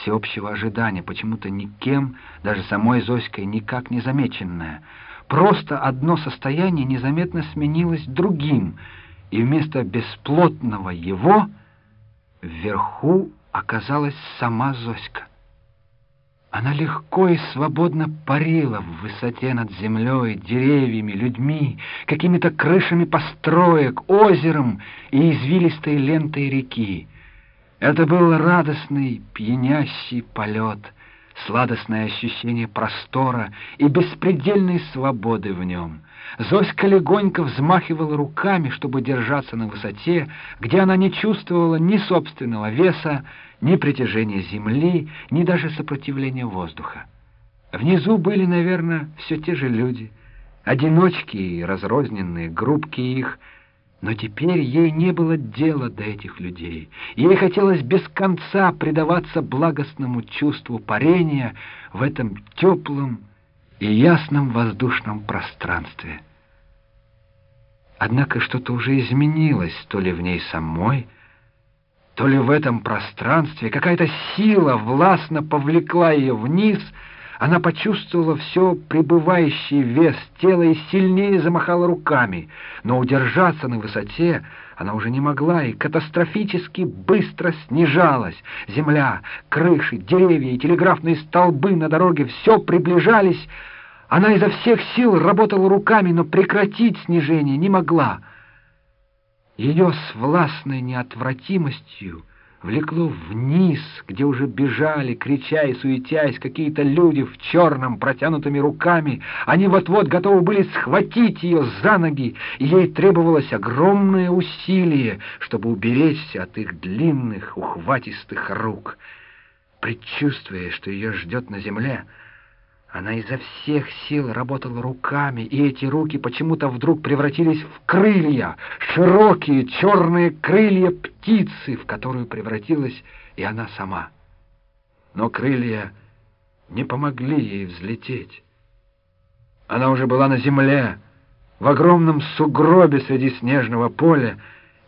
всеобщего ожидания, почему-то никем, даже самой Зоськой, никак не замеченная. Просто одно состояние незаметно сменилось другим, и вместо бесплотного его вверху оказалась сама Зоська. Она легко и свободно парила в высоте над землей, деревьями, людьми, какими-то крышами построек, озером и извилистой лентой реки. Это был радостный, пьянящий полет, сладостное ощущение простора и беспредельной свободы в нем. Зоська легонько взмахивала руками, чтобы держаться на высоте, где она не чувствовала ни собственного веса, ни притяжения земли, ни даже сопротивления воздуха. Внизу были, наверное, все те же люди, одиночки и разрозненные группки их — но теперь ей не было дела до этих людей. Ей хотелось без конца предаваться благостному чувству парения в этом теплом и ясном воздушном пространстве. Однако что-то уже изменилось, то ли в ней самой, то ли в этом пространстве. Какая-то сила властно повлекла ее вниз — она почувствовала все пребывающий вес тела и сильнее замахала руками, но удержаться на высоте она уже не могла и катастрофически быстро снижалась. Земля, крыши, деревья и телеграфные столбы на дороге все приближались. Она изо всех сил работала руками, но прекратить снижение не могла. Ее с властной неотвратимостью влекло вниз, где уже бежали, крича и суетясь, какие-то люди в черном, протянутыми руками. Они вот-вот готовы были схватить ее за ноги, и ей требовалось огромное усилие, чтобы уберечься от их длинных, ухватистых рук. Предчувствуя, что ее ждет на земле, она изо всех сил работала руками, и эти руки почему-то вдруг превратились в крылья, широкие черные крылья птицы, в которую превратилась и она сама. Но крылья не помогли ей взлететь. Она уже была на земле, в огромном сугробе среди снежного поля,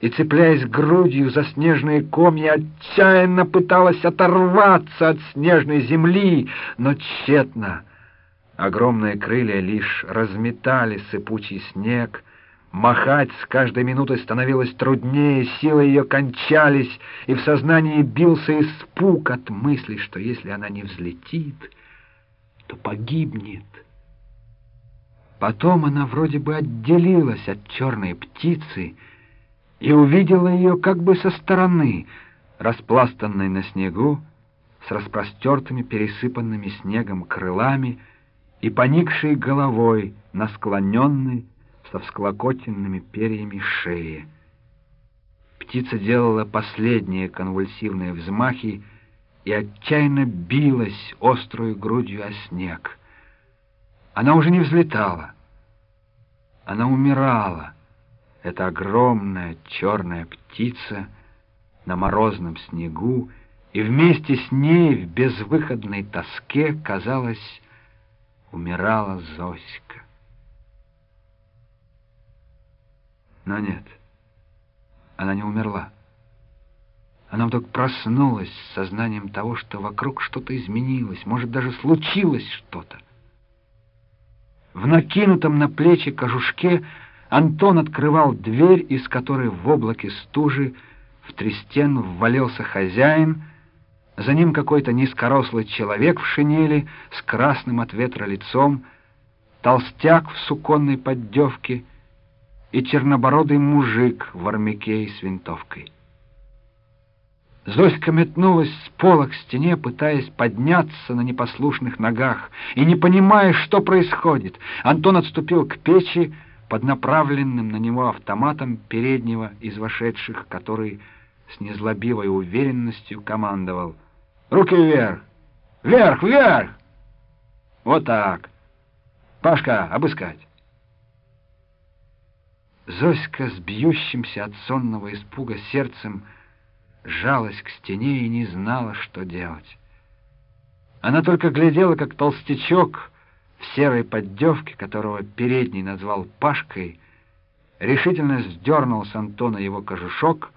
и, цепляясь грудью за снежные комья, отчаянно пыталась оторваться от снежной земли, но тщетно — Огромные крылья лишь разметали сыпучий снег. Махать с каждой минутой становилось труднее, силы ее кончались, и в сознании бился испуг от мысли, что если она не взлетит, то погибнет. Потом она вроде бы отделилась от черной птицы и увидела ее как бы со стороны, распластанной на снегу, с распростертыми пересыпанными снегом крылами — и поникшей головой на склоненной со всклокоченными перьями шее. Птица делала последние конвульсивные взмахи и отчаянно билась острую грудью о снег. Она уже не взлетала. Она умирала. Эта огромная черная птица на морозном снегу, и вместе с ней в безвыходной тоске, казалось, умирала Зоська. Но нет, она не умерла. Она вдруг проснулась с сознанием того, что вокруг что-то изменилось, может, даже случилось что-то. В накинутом на плечи кожушке Антон открывал дверь, из которой в облаке стужи в трестен ввалился хозяин — за ним какой-то низкорослый человек в шинели с красным от ветра лицом, толстяк в суконной поддевке и чернобородый мужик в армяке и с винтовкой. Зоська метнулась с пола к стене, пытаясь подняться на непослушных ногах, и не понимая, что происходит. Антон отступил к печи под направленным на него автоматом переднего из вошедших, который с незлобивой уверенностью командовал — Руки вверх! Вверх, вверх! Вот так. Пашка, обыскать. Зоська с бьющимся от сонного испуга сердцем жалась к стене и не знала, что делать. Она только глядела, как толстячок в серой поддевке, которого передний назвал Пашкой, решительно сдернул с Антона его кожушок,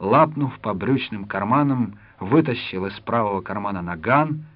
лапнув по брючным карманам, вытащил из правого кармана наган